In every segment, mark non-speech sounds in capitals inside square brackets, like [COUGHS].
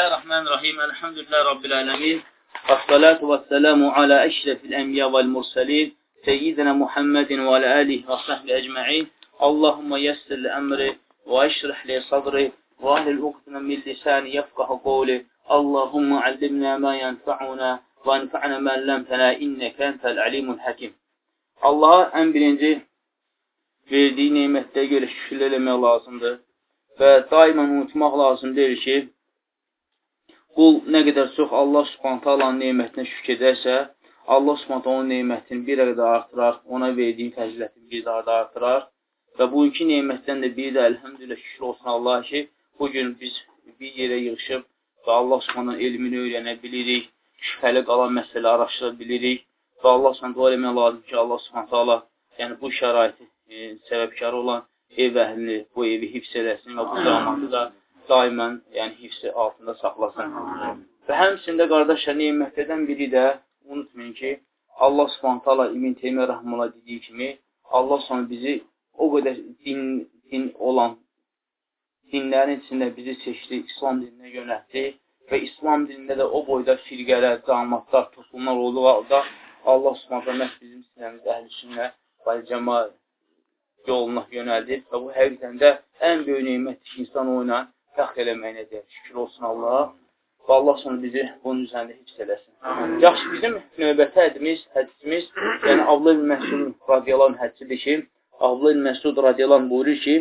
الله الرحمن الرحيم الحمد لله رب العالمين والصلاة والسلام على أشرف الأنبياء والمرسلين سيدنا محمد وعلى آله وصحبه أجمعين اللهم يسر لأمري واشرح لي صدره وأهل الوقت من لساني يفقه قولي اللهم علمنا ما ينفعنا وانفعنا ما لمتنا إنك أنت العليم الحكيم الله أن birinci verdiyi nemətdə görə şükürlər eləmək lazımdır. Və daimən unutmaq lazım deyil ki, qul nə qədər çox Allah subhanətə Allahın nemətinə şükür edərsə, Allah subhanətə onun nemətini bir qədər artırar, ona verdiyi fəzilətini bir daha da artırar və bu iki nemətdən də biri də əlhəmdülə şükür olsun Allah ki, bugün biz bir yerə yığışıb və Allah subhanətə elmini öyrənə bilirik, şübhəli qalan məsələ araşdıra bilirik və Allah subhanətə dua eləmək lazım ki, Allah subhanətə yəni bu şəraiti e, səbəbkarı olan ev əhlini bu evi hifz eləsin və bu zamanı da daimən yəni hifsi altında saxlasın. Və həmçində qardaşlar nemətlərdən biri də unutmayın ki, Allah Subhanahu taala İbn Teymiyyə rəhməhullah dediyi kimi, Allah sonra bizi o qədər din din olan dinlərin içində bizi seçdi, İslam dininə yönəltdi və İslam dinində də o boyda firqələr, cəmaatlar, toplumlar olduğu halda Allah Subhanahu məhz bizim sinəmizdə əhl-i və cəmaat yoluna yönəldib və bu həqiqətən də ən böyük nemətdir ki, insan o ilə fəxr eləməyinə deyək. Şükür olsun Allah. Və Allah sonra bizi bunun üzərində hifz eləsin. Yaxşı, bizim növbəti hədimiz, hədisimiz, yəni Abla ibn Məsud radiyallahu hədisidir ki, Abla ibn Məsud radiyallahu buyurur ki,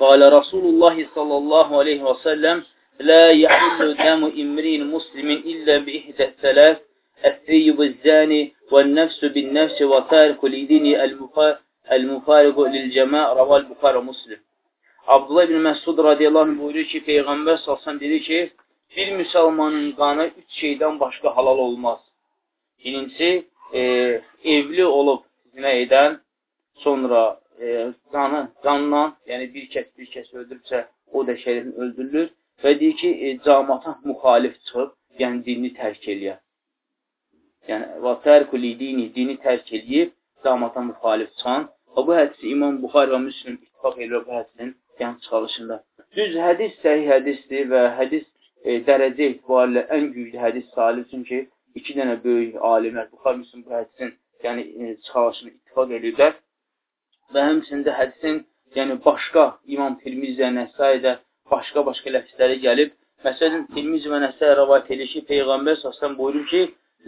Qalə Rasulullah sallallahu aleyhi və səlləm لا يحل دم امرئ مسلم إلا بإحدى الثلاث الثيب الزاني والنفس بالنفس وتارك لدين المفارق للجماع رواه البخاري ومسلم Abdullah ibn Məsud radiyallahu buyurur ki, Peyğəmbər salsan dedi ki, bir müsəlmanın qanı üç şeydən başqa halal olmaz. Birincisi, e, evli olub zinə edən, sonra e, qanı, qanla, yəni bir kəs bir kəs öldürübsə, o da şərifin öldürülür və deyir ki, e, camata müxalif çıxıb, yəni dinini tərk eləyər. Yəni, və tərkuli dini, dini tərk eləyib, camata müxalif çıxan. Və bu hədisi İmam Buxar və Müslüm ittifaq edir bu hədisin yəni çıxarışında. Düz hədis səhih hədisdir və hədis e, dərəcə etibarilə ən güclü hədis salih çünki iki dənə böyük alimlər Buxar Müslim bu hədisin yəni e, çıxarışını ittifaq edirlər. Və həmçində hədisin yəni başqa İmam Tirmizi və Nəsaidə başqa-başqa ləfsləri gəlib. Məsələn, Tirmizi və Nəsai rivayet edir ki, Peyğəmbər sallallahu buyurur ki: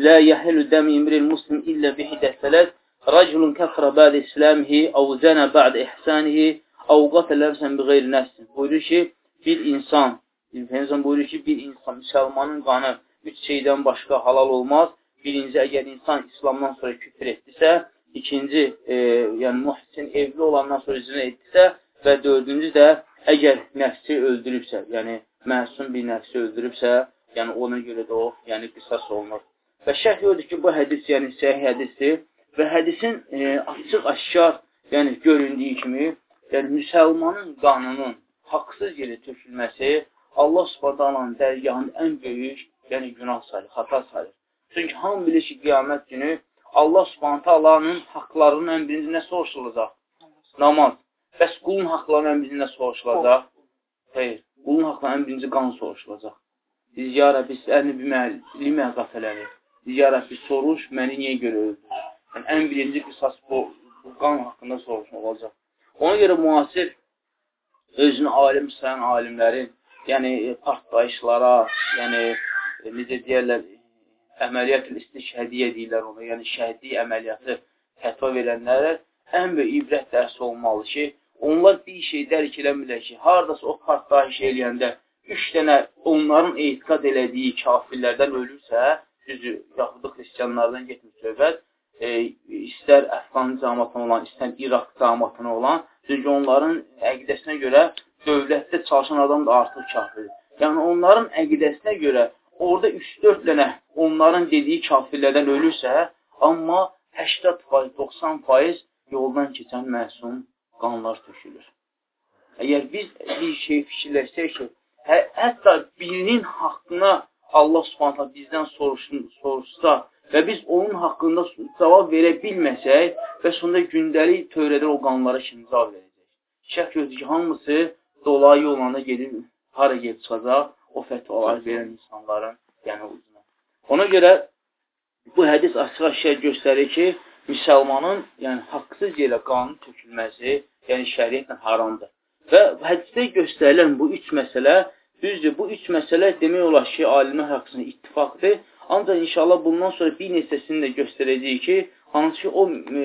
"La yahilu dam imril muslim illa bi hidasalat rajulun kafara ba'da islamihi aw zana ba'da ihsanihi Avqat eləmsən bir qeyri nəfsin. Buyurur ki, bir insan, insan buyurur ki, bir insan, müsəlmanın qanı üç şeydən başqa halal olmaz. Birinci, əgər insan İslamdan sonra küfür etdisə, ikinci, e, yəni muhsin evli olandan sonra zinə etdisə və dördüncü də əgər nəfsi öldürübsə, yəni məsum bir nəfsi öldürübsə, yəni ona görə də o, yəni qisas olunur. Və şərh odur ki, bu hədis, yəni səhih hədisdir və hədisin e, açıq-aşkar, yəni göründüyü kimi yəni müsəlmanın qanının haqsız yerə tökülməsi Allah subhanahu dərgahının ən böyük, yəni günah sayılır, xata sayılır. Çünki hamı bilir ki, qiyamət günü Allah subhanahu haqlarının ən birinci nə soruşulacaq? Namaz. Bəs qulun haqlarının ən birinci nə soruşulacaq? Xeyr, qulun haqlarının ən birinci qan soruşulacaq. Biz, ya Rəbbi, səni bilmə qafələri. Biz, ya Rəbbi, soruş, məni niyə görə öldür? Yəni, ən birinci qisas bu, bu qan haqqında soruşmaq olacaq. Ona görə müasir özünü alim sayan alimlərin, yəni partlayışlara, yəni necə deyərlər, əməliyyat-ül istişhədiyyə deyirlər ona, yəni şəhidlik əməliyyatı fətva verənlərə ən böyük ibrət dərsi olmalı ki, onlar bir şey dərk eləmirlər ki, haradasa o partlayış eləyəndə üç dənə onların etiqad elədiyi kafirlərdən ölürsə, düzü, yaxud da xristiyanlardan getmir söhbət, e, istər Əfqan cəmatına olan, istər İraq cəmatına olan, çünki onların əqidəsinə görə dövlətdə çalışan adam da artıq kafirdir. Yəni, onların əqidəsinə görə orada 3-4 dənə onların dediyi kafirlərdən ölürsə, amma 80%, 90% yoldan keçən məsum qanlar tökülür. Əgər biz bir şey fikirləşsək ki, hə, hətta birinin haqqına Allah subhanətlə bizdən soruşsun, soruşsa, və biz onun haqqında cavab verə bilməsək və sonunda gündəlik törədən o qanlara kimi cavab verəcək. Şək gözü ki, hamısı dolayı olanda gedib hara gedib çıxacaq, o fətvaları verən insanların yəni ucuna. Ona görə bu hədis açıq-aşkar göstərir ki, müsəlmanın yəni haqsız yerə qanun tökülməsi, yəni şəriətlə haramdır. Və hədisdə göstərilən bu üç məsələ, düzdür, bu üç məsələ demək olar ki, alimlər haqqında ittifaqdır. Ancaq inşallah bundan sonra bir neçəsini də göstərəcəyik ki, hansı ki, o e,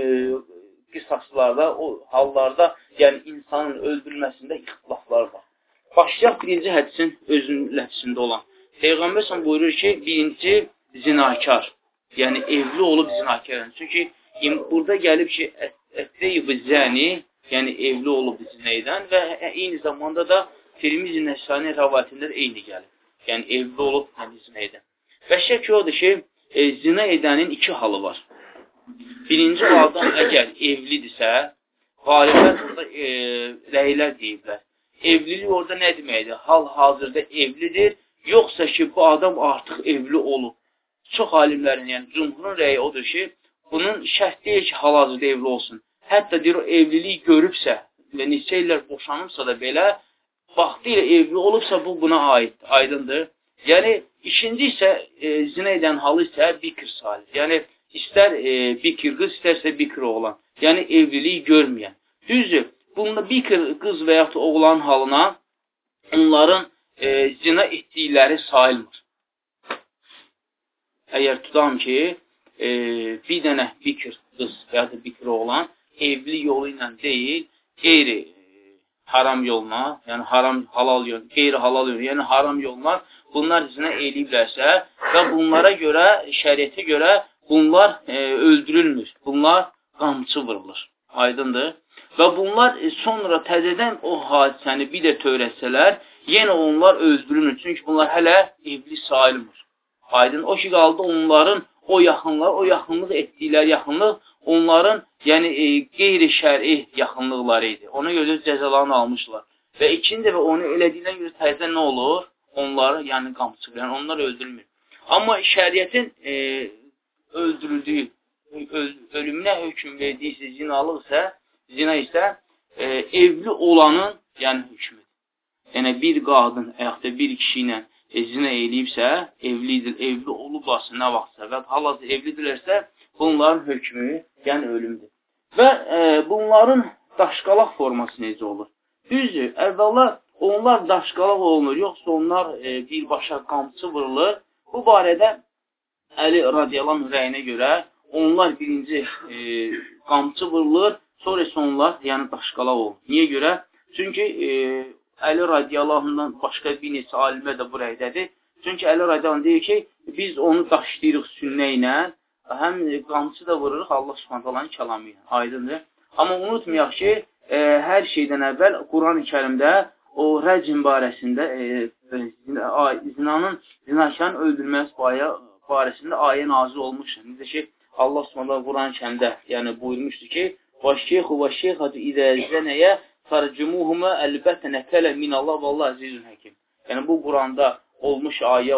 qisaslarda, o hallarda, yəni insanın öldürülməsində ixtilaflar var. Başlayaq birinci hədisin özünün ləfsində olan. Peyğəmbər buyurur ki, birinci zinakar, yəni evli olub zinakar. Çünki burada gəlib ki, ətdeyib zəni, yəni evli olub zinə edən və eyni zamanda da Tirmizi Nəsani rəvayətində də eyni gəlir. Yəni evli olub zinə edən. Və şək odur ki, e, zinə edənin iki halı var. Birinci adam əgər evlidirsə, qaliblər burada e, rəylər deyiblər. Evlilik orada nə deməkdir? Hal-hazırda evlidir, yoxsa ki, bu adam artıq evli olub. Çox alimlərin, yəni cümhurun rəyi odur ki, bunun şərt deyil ki, hal-hazırda evli olsun. Hətta deyir, o evliliyi görübsə və neçə illər boşanıbsa da belə, vaxtı ilə evli olubsa, bu buna aiddir, aydındır. Yəni, ikinci isə e, zinə edən halı isə bikir salih. Yəni, istər e, bikir qız, istərsə bikir oğlan. Yəni, evliliyi görməyən. Düzdür, bunda bikir qız və yaxud oğlan halına onların e, zina etdikləri sayılmır. Əgər tutam ki, e, bir dənə bikir qız və ya da bikir oğlan evli yolu ilə deyil, qeyri haram yoluna, yəni haram halal yol, qeyri-halal yol, yəni haram yollar bunlar zinə eləyiblərsə və bunlara görə, şəriətə görə bunlar e, öldürülmür. Bunlar qamçı vurulur. Aydındır? Və bunlar e, sonra təzədən o hadisəni bir də törəsələr, yenə onlar öldürülmür. Çünki bunlar hələ evli sayılmır. Aydın o ki qaldı onların o yaxınlar, o yaxınlıq etdikləri yaxınlıq onların yəni e, qeyri-şəri yaxınlıqları idi. Ona görə cəzalarını almışlar. Və ikinci dəfə onu elədiyinə görə təzə nə olur? Onları yəni qamçı, yəni onlar öldürmür. Amma şəriətin e, öldürüldüyü, öl ölümünə hökm verdiyi zinalıq isə, zina isə e, evli olanın yəni hökmüdür. Yəni bir qadın, əyaqda bir kişi ilə e, zina eləyibsə, evlidir, evli olublarsa nə vaxtsa və hal-hazır evlidirlərsə, bunların hökmü, yəni ölümdür. Və e, bunların daşqalaq forması necə olur? Düzdür, əvvəla onlar daşqalaq olunur, yoxsa onlar e, birbaşa qamçı vurulur. Bu barədə Əli radiyalan rəyinə görə onlar birinci e, qamçı vurulur, sonra isə onlar yəni daşqalaq olur. Niyə görə? Çünki e, Əli radiyalahından başqa bir neçə alimə də bu rəydədir. Çünki Əli radiyalan deyir ki, biz onu daşlayırıq sünnə ilə, həm qamçı da vururuq Allah subhantalanın kəlamı ilə. Aydındır. Amma unutmayaq ki, e, hər şeydən əvvəl Quran-ı kərimdə o rəcm barəsində e, e zinanın zinakarın öldürməsi baya, barəsində ayə nazil olmuşdur. Necə ki, Allah Subhanahu Quran-ı Kərimdə yəni buyurmuşdu ki, "Vaşşeyxu və şeyxatu izə zənəyə farcumuhuma əlbətənə kələ minallah vallahu əzizun həkim." Yəni bu Quranda olmuş ayə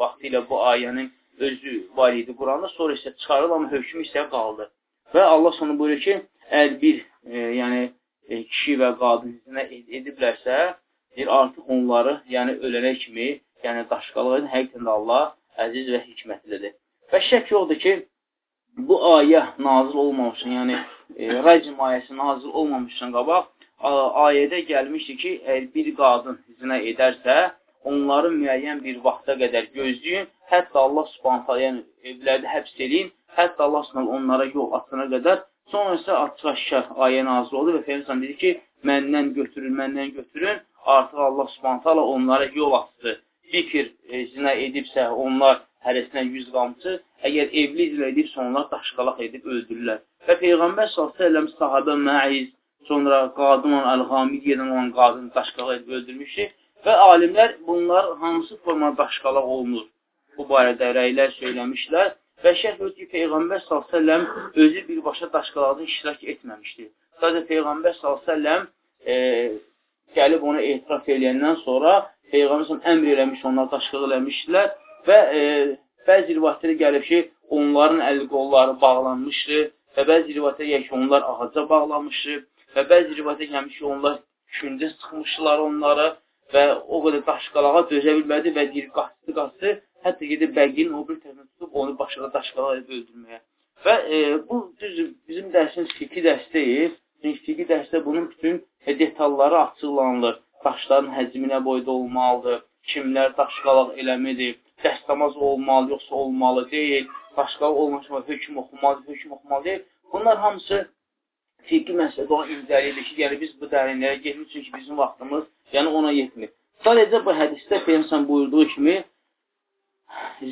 vaxtı ilə bu ayənin özü var idi Quranda, sonra isə çıxarılan hökmü isə qaldı. Və Allah sonra buyurur ki, əgər bir e, yəni e, kişi və qadın zinə ediblərsə, deyir, artıq onları yəni, ölənə kimi yəni, daşqalıq edin, həqiqətən də Allah əziz və hikmətlidir. Və şək yoxdur ki, bu ayə nazil olmamışın, yəni e, rəcm ayəsi nazil olmamışdan qabaq, ayədə gəlmişdir ki, əgər bir qadın zinə edərsə, onları müəyyən bir vaxta qədər gözləyin, hətta Allah subhanətə, yəni evlərdə həbs edin, hətta Allah subhanətə onlara yol açana qədər, sonra isə açıq-aşkar ayə nazil oldu və Peyyəmsən dedi ki, məndən götürün, məndən götürün, artıq Allah subhanətə onlara yol açdı. Fikir e, zinə edibsə, onlar hərəsinə yüz qamçı, əgər evli zinə edibsə, onlar daşqalaq edib öldürürlər. Və Peyğəmbər s.ə.v sahabə məiz, sonra qadın olan əl-Hamidiyədən olan qadın daşqalaq edib öldürmüşdür və alimlər bunlar hansı formada daşqalaq olunur. Bu barədə rəylər söyləmişlər və şərh öz ki, Peyğəmbər s.ə.v özü birbaşa daşqalaqda iştirak etməmişdir. Sadəcə Peyğəmbər s.ə.v e, gəlib ona etiraf eləyəndən sonra Peyğəmbər əmr eləmiş, onlar daşqalaq eləmişdilər və e, bəzi rivayətlərə gəlib ki, onların əl qolları bağlanmışdı və bəzi rivayətlərə gəlir ki, onlar ağaca bağlamışdı və bəzi rivayətə gəlmiş ki, onlar kündə sıxmışlar onları və o qədər daşqalağa dözə bilmədi və deyir, qaçdı, qaçdı, hətta gedib bəqinin o bir tərəfini tutub onu başına daşqalağa edib öldürməyə. Və e, bu düz bizim dərsimiz fiqhi dərs deyil. Çünki fiqhi dərsdə bunun bütün detalları açıqlanılır. Daşların həcmi nə boyda olmalıdır, kimlər daşqalaq eləmədir, dəstəmaz olmalı, yoxsa olmalı deyil, daşqalaq olmaşma hökm oxumalı, hökm oxumalı deyil. Bunlar hamısı fiqhi məsələdə olan incəliyir ki, yəni biz bu dərinlərə getmirik, çünki bizim vaxtımız yəni ona yetmir. Sadəcə bu hədisdə Peyyəmsən buyurduğu kimi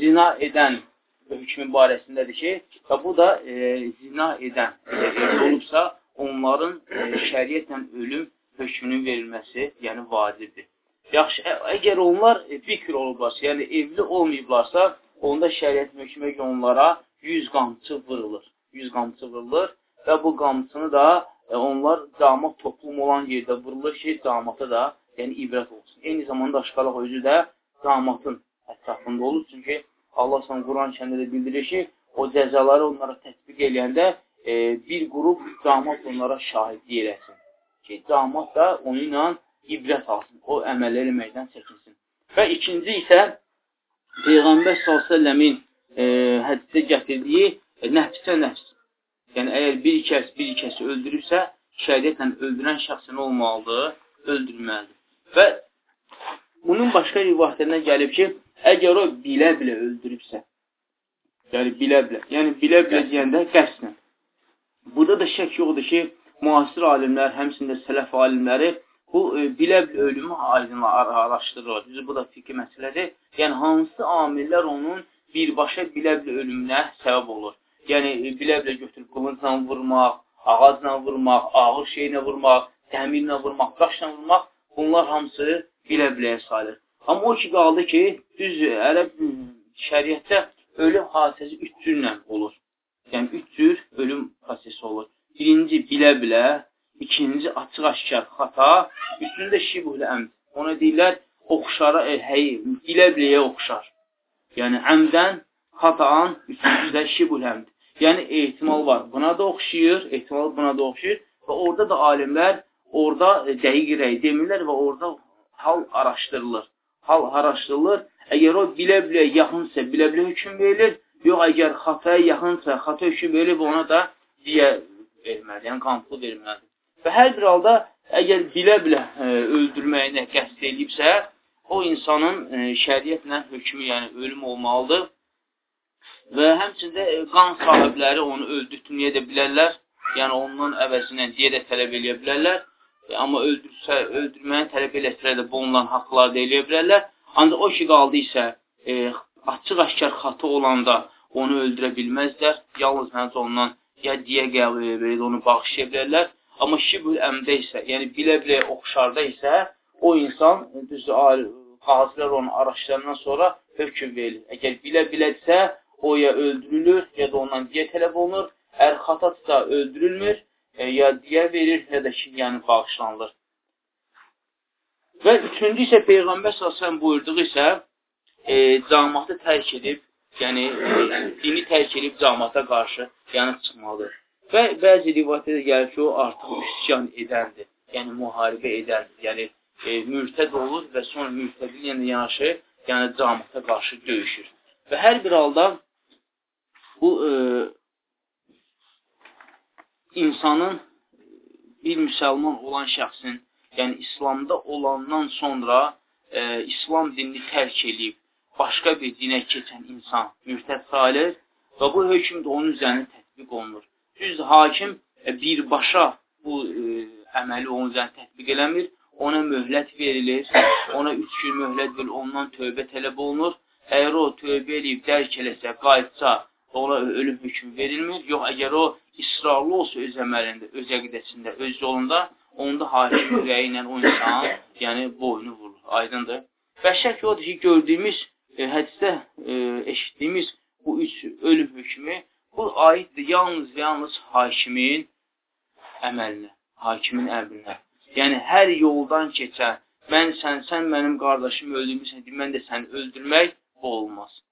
zina edən hökmü barəsindədir ki, və bu da e, zina edən edən olubsa, onların e, şəriyyətlə ölüm hökmünün verilməsi, yəni vacibdir. Yaxşı, əgər onlar e, bikr olublarsa, yəni evli olmayıblarsa, onda şəriyyət hökmə onlara 100 qamçı vurulur. 100 qamçı vurulur və bu qamçını da e, onlar damat toplum olan yerdə vurulur ki, damata da yəni ibrət olsun. Eyni zamanda aşqalaq özü də damatın ətrafında olur. Çünki Allah sana Quran kəndə də bildirir ki, o cəzaları onlara tətbiq eləyəndə e, bir qrup damat onlara şahidlik eləsin. Ki, damat da onu ilə ibrət alsın, o əməl eləməkdən çəkinsin. Və ikinci isə Peyğəmbər s.ə.v-in e, hədisdə gətirdiyi e, nəfsə nəfs. Yəni, əgər bir kəs bir kəsi öldürürsə, şəriyyətlə öldürən şəxsin olmalıdır, öldürməlidir. Və bunun başqa rivayətlərindən gəlib ki, əgər o bilə-bilə öldürübsə, yəni bilə-bilə, yəni bilə-bilə deyəndə qəsdən. Burada da şək yoxdur ki, müasir alimlər, həmsində sələf alimləri bu e, bilə-bilə ölümü aydınlar araşdırırlar. Düzü, bu da fikri məsələdir. Yəni, hansı amillər onun birbaşa bilə-bilə ölümünə səbəb olur. Yəni, bilə-bilə götürüb qılıncla vurmaq, ağacla vurmaq, ağır şeylə vurmaq, təmirlə vurmaq, qaşla vurmaq, bunlar hamısı bilə-biləyə sayılır. Amma o ki, qaldı ki, düz ərəb şəriətdə ölüm hadisəsi üç cürlə olur. Yəni, üç cür ölüm prosesi olur. Birinci, bilə-bilə, ikinci, açıq-aşkar xata, üçüncü şibuhlə əmd. Ona deyirlər, oxşara, e, hey, bilə-biləyə oxşar. Yəni, əmdən, xataan, üçüncü də şibul əmd. Yəni ehtimal var. Buna da oxşayır, ehtimal buna da oxşayır və orada da alimlər orada e, dəqiq rəy demirlər və orada hal araşdırılır. Hal araşdırılır. Əgər o bilə-bilə yaxınsa, bilə-bilə hökm verilir, yox əgər xataya yaxınsa, xata hökm verilir və ona da diyə verməlidir, yəni qanlı verməlidir. Və hər bir halda əgər bilə-bilə e, öldürməyinə qəsd edibsə, o insanın e, şəriətlə hökmü, yəni ölüm olmalıdır və həmçində e, qan sahibləri onu öldürtməyə də bilərlər. Yəni ondan əvəzinə diyə də tələb eləyə bilərlər. E, amma öldürsə, öldürməni tələb eləsələr də bu onların haqları da eləyə bilərlər. Ancaq o ki qaldı isə e, açıq-aşkar xatı olanda onu öldürə bilməzlər. Yalnız məncə ondan ya diyə qəbul edə onu bağışlaya bilərlər. Amma şibül əmdə isə, yəni bilə-bilə oxşarda isə o insan düzdür, qazilər onu araşdırandan sonra hökm verilir. Əgər bilə-bilədirsə, o ya öldürülür, ya da ondan diyə tələb olunur. Əgər xatadsa öldürülmür, e, ya diyə verir, ya da ki, yəni bağışlanılır. Və üçüncü isə Peyğəmbər s.ə.v buyurduğu isə e, camatı tərk edib, yəni e, dini tərk edib camata qarşı yanıb çıxmalıdır. Və bəzi rivayətdə gəlir ki, o artıq üsyan edəndir, yəni müharibə edəndir, yəni e, mürtəd olur və sonra mürtədin yəni yanaşı, yəni camata qarşı döyüşür. Və hər bir halda bu e, insanın bir müsəlman olan şəxsin, yəni İslamda olandan sonra e, İslam dinini tərk edib, başqa bir dinə keçən insan mürtəd sayılır və bu hökm də onun üzərində tətbiq olunur. Düz hakim e, birbaşa bu e, əməli onun üzərində tətbiq eləmir, ona möhlət verilir, ona üç gün möhlət verilir, ondan tövbə tələb olunur. Əgər o tövbə edib, dərk eləsə, qayıtsa, ona ölüm hökmü verilmir. Yox, əgər o israrlı olsa öz əməlində, öz əqidəsində, öz yolunda, onda hakim [COUGHS] rəyi ilə o insan, yəni boynu vurur. Aydındır. Və şək odur ki, gördüyümüz e, hədisdə e, eşitdiyimiz bu üç ölüm hökmü bu aiddir yalnız və yalnız hakimin əməlinə, hakimin əmrinə. Yəni, hər yoldan keçən, mən sən, sən mənim qardaşım öldürmüsən, mən də səni öldürmək olmaz.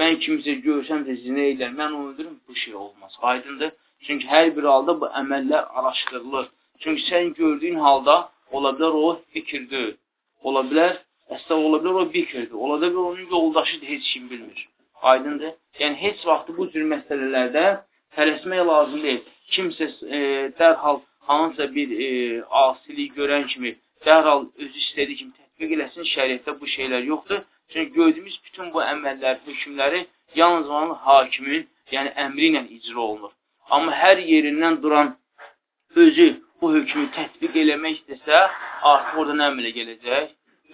Mən kimsə görsəm də zinə edər, mən onu öldürüm, bu şey olmaz. Aydındır. Çünki hər bir halda bu əməllər araşdırılır. Çünki sən gördüyün halda ola bilər o fikirdir. Ola bilər, əsla ola bilər o bikirdir. Ola bilər onun yoldaşıdır, heç kim bilmir. Aydındır. Yəni, heç vaxtı bu cür məsələlərdə tələsmək lazım deyil. Kimsə e, dərhal hansısa bir e, asilik görən kimi dərhal özü istədiyi kimi tətbiq eləsin, şəriətdə bu şeylər yoxdur. Çünki gördüyümüz bütün bu əməllər, hökmləri yalnız onun hakimin, yəni əmri ilə icra olunur. Amma hər yerindən duran özü bu hökmü tətbiq eləmək istəsə, artıq orada nə əmələ gələcək?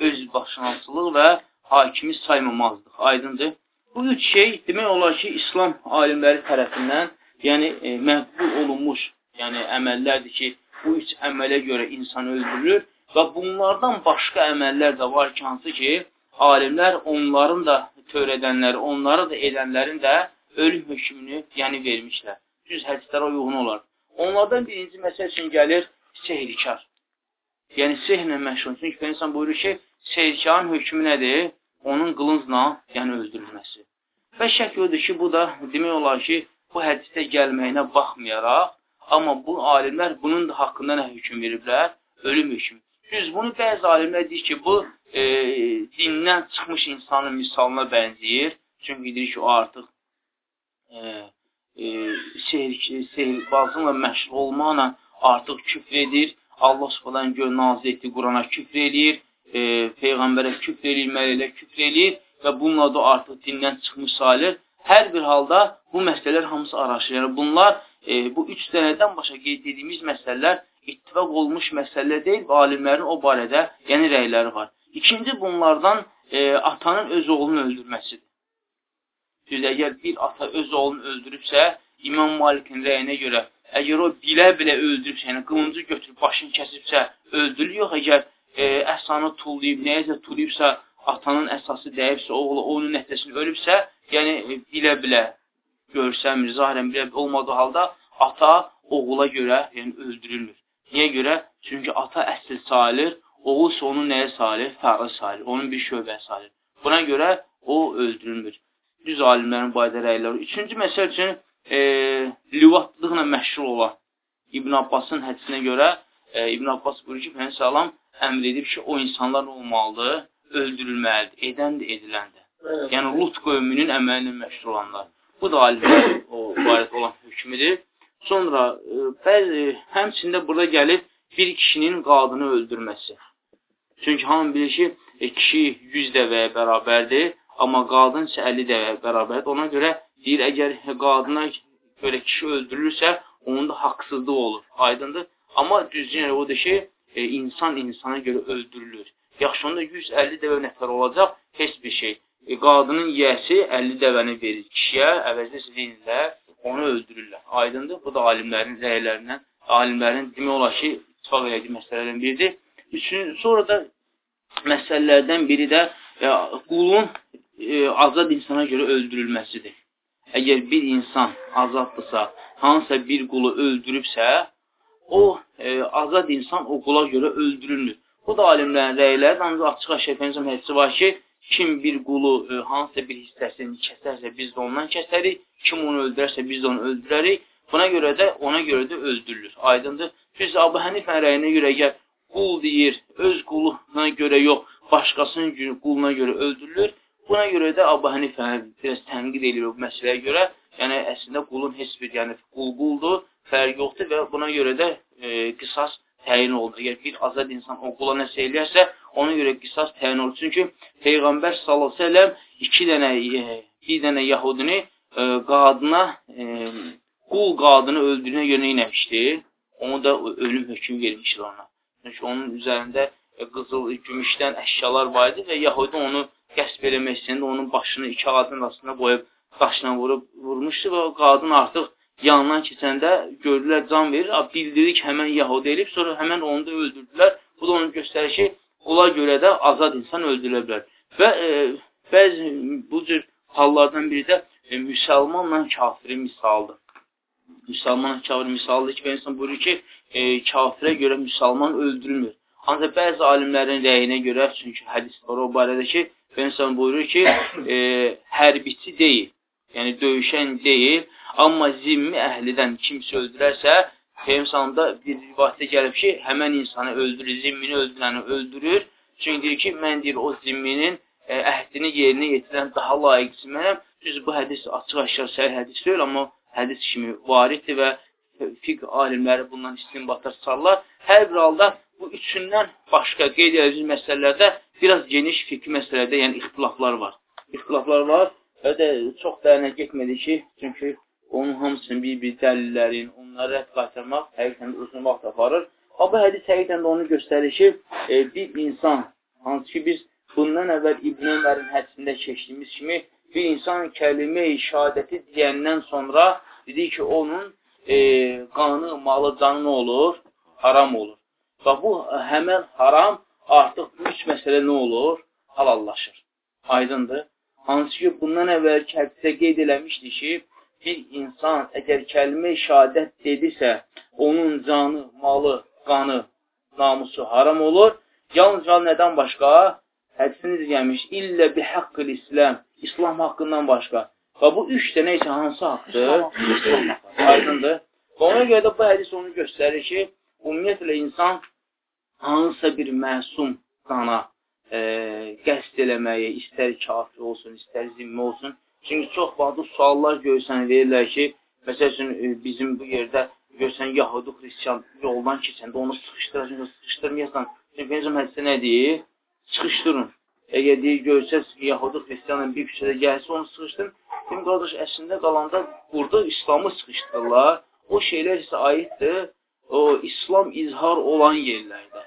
Öz başlançılıq və hakimi saymamazdıq. Aydındır. Bu üç şey demək olar ki, İslam alimləri tərəfindən yəni e, məqbul olunmuş yəni əməllərdir ki, bu üç əmələ görə insan öldürülür və bunlardan başqa əməllər də var ki, hansı ki, alimlər onların da törədənləri, onları da edənlərin də ölüm hökmünü yəni vermişlər. Düz hədislərə uyğun olar. Onlardan birinci məsəl üçün gəlir sehrikar. Yəni sehrlə məşğul. Çünki insan buyurur ki, sehrkarın hökmü nədir? Onun qılıncla, yəni öldürülməsi. Və şək odur ki, bu da demək olar ki, bu hədisdə gəlməyinə baxmayaraq, amma bu alimlər bunun da haqqında nə hökm veriblər? Ölüm hökmü. Düz bunu bəzi alimlər deyir ki, bu e, dindən çıxmış insanın misalına bənzəyir. Çünki deyir ki, o artıq e, e, sehr, sehirbazlıqla məşğul olmaqla artıq küfr edir. Allah subhanahu gör nazil etdi Qurana küfr edir, e, peyğəmbərə küfr edir, mələklə küfr edir və bununla da artıq dindən çıxmış sayılır. Hər bir halda bu məsələlər hamısı araşdırılır. Yəni bunlar e, bu üç dənədən başa qeyd etdiyimiz məsələlər ittifaq olmuş məsələ deyil və alimlərin o barədə yəni rəyləri var. İkinci bunlardan e, atanın öz oğlunu öldürməsidir. Düz, əgər bir ata öz oğlunu öldürübsə, İmam Malikin rəyinə görə, əgər o bilə-bilə öldürübsə, yəni qılıncı götürüb başını kəsibsə, öldürür, yox, əgər e, əsanı tullayıb, nəyəsə tullayıbsa, atanın əsası dəyibsə, oğlu onun nəticəsini ölübsə, yəni e, bilə-bilə görsəmir, zahirən bilə olmadığı halda ata oğula görə yəni, öldürülmür. Niyə görə? Çünki ata əsl salir, isə onu nəyə salir? Fərə salir, onun bir şöbə salir. Buna görə o öldürülmür düz alimlərin bayda rəyləri. Üçüncü məsəl üçün e, livatlıqla məşhur olan İbn Abbasın hədisinə görə e, İbn Abbas buyurur ki, Peyğəmbər sallam əmr edib ki, o insanlar olmalıdır, öldürülməlidir, edən də edilən də. Evet. Yəni Lut qövmünün əməlinə məşhur olanlar. Bu da alimlərin o barədə olan hökmüdür. Sonra e, bəzi həmçində burada gəlir bir kişinin qadını öldürməsi. Çünki hamı bilir ki, e, kişi 100 dəvəyə bərabərdir Amma qadın isə 50 dəvə bərabərdir. Ona görə deyir, əgər qadına görə kişi öldürülürsə, onun da haqsızlıq olur. Aydındır. Amma düzgün yəni, odur ki, e, insan insana görə öldürülür. Yaxşı, onda 150 dəvə nəfər olacaq, heç bir şey. E, qadının yiyəsi 50 dəvəni verir kişiyə, əvəzdə verirlər, onu öldürürlər. Aydındır. Bu da alimlərin rəylərindən, alimlərin demək olar ki, ittifaq elədiyi məsələlərdən biridir. Üçün, sonra da məsələlərdən biri də e, qulun e, azad insana görə öldürülməsidir. Əgər bir insan azaddırsa, hansısa bir qulu öldürübsə, o e, azad insan o qula görə öldürülür. Bu da alimlərin rəyləri, ancaq açıq aşəfənizm hədisi var ki, kim bir qulu e, hansısa bir hissəsini kəsərsə, biz də ondan kəsərik, kim onu öldürərsə, biz də onu öldürərik. Buna görə də, ona görə də öldürülür. Aydındır. Düz Abu Hənifə rəyinə görə əgər qul deyir, öz quluna görə yox, başqasının quluna görə öldürülür. Buna görə də Abu Hənifə biraz tənqid edir bu məsələyə görə. Yəni əslində qulun heç bir, yəni qul quldur, fərq yoxdur və buna görə də e, qisas təyin oldu. Əgər bir azad insan o qula nəsə eləyərsə, ona görə qisas təyin oldu. Çünki Peyğəmbər sallallahu əleyhi və səlləm iki dənə e, bir dənə yəhudini e, qadına e, qul qadını öldürdüyünə görə nə etmişdi? Onu da ölüm hökmü vermişdi ona. Çünki onun üzərində e, qızıl, gümüşdən əşyalar var idi və yəhudi onu qəsb eləmək istəyəndə onun başını iki ağacın arasında qoyub daşla vurub vurmuşdu və o qadın artıq yanından keçəndə gördülər can verir, bildirdi ki, həmən Yahudi elib, sonra həmən onu da öldürdülər. Bu da onun göstərir ki, ona görə də azad insan öldürülə bilər. Və e, bəzi bu cür hallardan biri də e, müsəlmanla kafirin misaldır. Müsəlmanla kafirin misalıdır ki, insan buyurur ki, e, kafirə görə müsəlman öldürülmür. Ancaq bəzi alimlərin rəyinə görə, çünki hədis var o barədə ki, Peyğəmbər buyurur ki, e, hərbiçi deyil, yəni döyüşən deyil, amma zimmi əhlidən kimsə öldürərsə, Peyğəmbərdə bir rivayətdə gəlib ki, həmən insanı öldürür, zimmini öldürəni öldürür. Çünki deyir ki, mən deyir, o zimminin e, əhdini yerinə yetirən daha layiqsi mənəm. Düz bu hədis açıq-aşkar səhih hədis deyil, amma hədis kimi variddir və fiqh alimləri bundan istinbatlar sallar. Hər bir halda bu üçündən başqa qeyd edəcək məsələlərdə biraz geniş fiqh məsələlərdə, yəni ixtilaflar var. İxtilaflar var və də çox dərinə getmədi ki, çünki onun hamısının bir-bir dəlillərin, onları rədd qaytarmaq həqiqətən uzun vaxt aparır. Bu hədis həqiqətən də onu göstərir ki, e, bir insan, hansı ki biz bundan əvvəl İbn Ömərin hədisində keçdiyimiz kimi, bir insan kəlime-i şəhadəti deyəndən sonra dedik ki, onun e, qanı, malı, canı nə olur? Haram olur. Və bu həmən haram artıq bu üç məsələ nə olur? Halallaşır. Aydındır. Hansı ki, bundan əvvəl hədisdə qeyd eləmişdi ki, bir insan əgər kəlmə-i şəhadət dedisə, onun canı, malı, qanı, namusu haram olur. Yalnızca nədən başqa? Hədisiniz gəlmiş, illə bi haqqıl İslam, İslam haqqından başqa. Və bu üç dənə isə hansı haqqı. Aydındır. Və ona görə də bu hədis onu göstərir ki, ümumiyyətlə insan hansısa bir məsum qana e, qəst eləməyi, istər kafir olsun, istər zimmi olsun. Çünki çox vaxtı suallar görsən verirlər ki, məsəl üçün e, bizim bu yerdə görsən Yahudi, Xristiyan yoldan keçəndə onu sıxışdıracaq, sıxışdırmayasan. Çünki Peyyəcəm hədisi nə deyir? Çıxışdırın. Əgər deyir, görsəz Yahudi Xristiyanın bir küçədə gəlsə, onu sıxışdırın. Deyim, qardaş, əslində qalanda burada İslamı sıxışdırırlar. O şeylər isə aiddir o İslam izhar olan yerlərdə.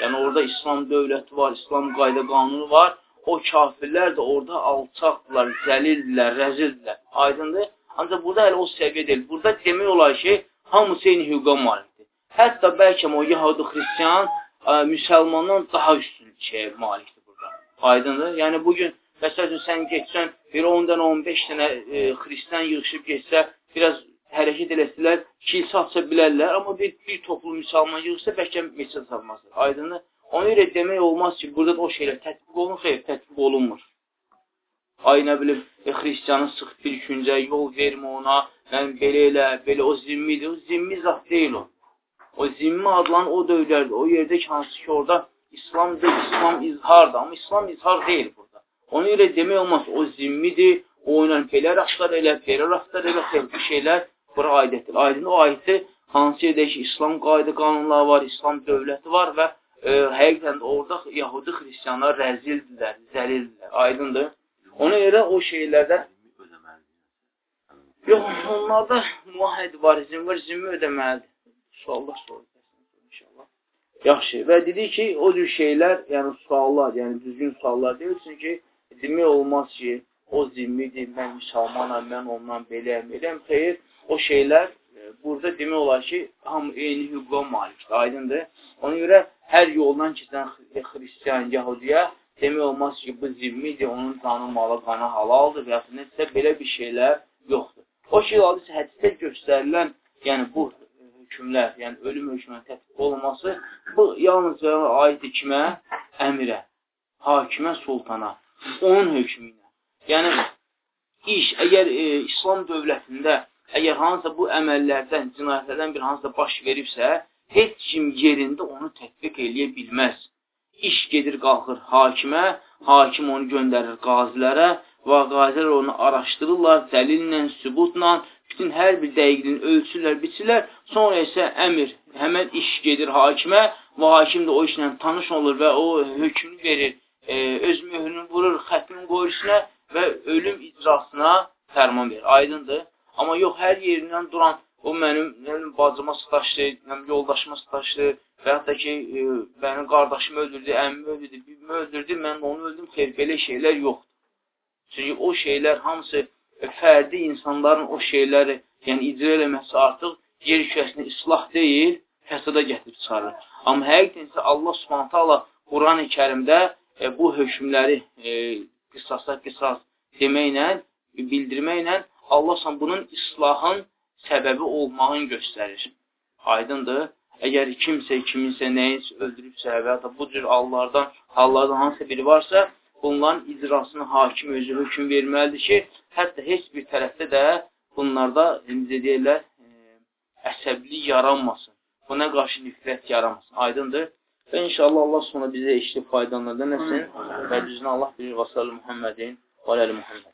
Yəni, orada İslam dövləti var, İslam qayda qanunu var. O kafirlər də orada alçaqdırlar, zəlildilər, rəzildilər. Aydındır? Ancaq burada hələ o səviyyə deyil. Burada demək olar ki, hamısı eyni hüquqa malikdir. Hətta bəlkə o Yahudi Xristiyan ə, müsəlmandan daha üstün şeyə malikdir. Aydındır? Yəni, bugün, məsəl üçün, sən geçsən, bir 10 dənə, 15 dənə e, xristiyan yığışıb geçsə, biraz hərəkət eləsələr, kilsə atsa bilərlər, amma bir, bir toplum müsəlman yığışsa, bəlkə meçid salmazdır. Aydındır? Ona görə demək olmaz ki, burada da o şeylər tətbiq olunur, xeyr, tətbiq olunmur. Ay, nə bilim, e, xristiyanı sıx bir küncə, yol vermə ona, yəni, belə elə, belə o zimmidir. O zimmi zat deyil o. O zimmi adlan o dövlərdir. O yerdə ki, hansı ki, orada İslam deyil, İslam izhardır. Amma İslam izhar deyil burada. Onu elə demək olmaz. O zimmidir, o ilə belə rəftar elə, belə rəftar elə, bu şeylər bura aidətdir. Aydın o ayəti hansı yerdə ki, İslam qayda qanunları var, İslam dövləti var və e, həqiqətən orada Yahudi xristiyanlar rəzildirlər, zəlildirlər. Aydındır. Ona görə o şeylərdə Yox, onlarda muahid var, zimmi zimmi ödəməlidir. Suallar sorur. Yaxşı. Və dedi ki, o cür şeylər, yəni suallar, yəni düzgün suallar deyil. Çünki demək olmaz ki, o zimmidir, mən müsəlmanam, mən ondan beləyəm, beləyəm. Xeyr, o şeylər e, burada demək olar ki, hamı eyni hüquqa malikdir, aydındır. Ona görə hər yoldan keçən xristiyan, yahudiyə demək olmaz ki, bu zimmidir, onun qanı, malı, qanı halaldır və ya nəsə belə bir şeylər yoxdur. O şeylər hədisdə göstərilən, yəni bu hökmlər, yəni ölüm hökmünün tətbiq olunması, bu yalnızca aiddir kimə? Əmirə, hakimə, sultana, onun hökmünə. Yəni, iş, əgər e, İslam dövlətində, əgər hansısa bu əməllərdən, cinayətlərdən bir hansısa baş veribsə, heç kim yerində onu tətbiq eləyə bilməz. İş gedir, qalxır hakimə, hakim onu göndərir qazilərə və qazilər onu araşdırırlar dəlillə, sübutla, bütün hər bir dəqiqini ölçürlər, biçirlər, sonra isə əmir, həmən iş gedir hakimə və hakim də o işlə tanış olur və o hökmünü verir, e, öz möhrünü vurur, xətmin qoyursunə və ölüm icrasına fərman verir. Aydındır. Amma yox, hər yerindən duran o mənim, mənim bacıma sataşdı, mənim yoldaşıma sataşdı və da ki, e, mənim qardaşımı öldürdü, əmmimi öldürdü, bibimi öldürdü, mən onu öldüm, xeyr, belə şeylər yoxdur. Çünki o şeylər hamısı fərdi insanların o şeyləri, yəni icra eləməsi artıq yer kürəsində islah deyil, fəsada gətirib çıxarır. Amma həqiqətən isə Allah subhanətə Allah Quran-ı kərimdə e, bu hökmləri e, qısasa qısas deməklə, bildirməklə Allah sən bunun islahın səbəbi olmağını göstərir. Aydındır. Əgər kimsə kiminsə nəyisə öldürübsə və ya da bu cür hallardan, hallardan hansısa biri varsa, bunların icrasını hakim özü hökum verməlidir ki, hətta heç bir tərəfdə də bunlarda, necə deyirlər, e, əsəblik yaranmasın. Buna qarşı nifrət yaranmasın. Aydındır. Və inşallah Allah sonra bizə işli faydalanır. Nəsin? Və düzünə Allah bilir və sallı Muhammedin və aləli Muhammed.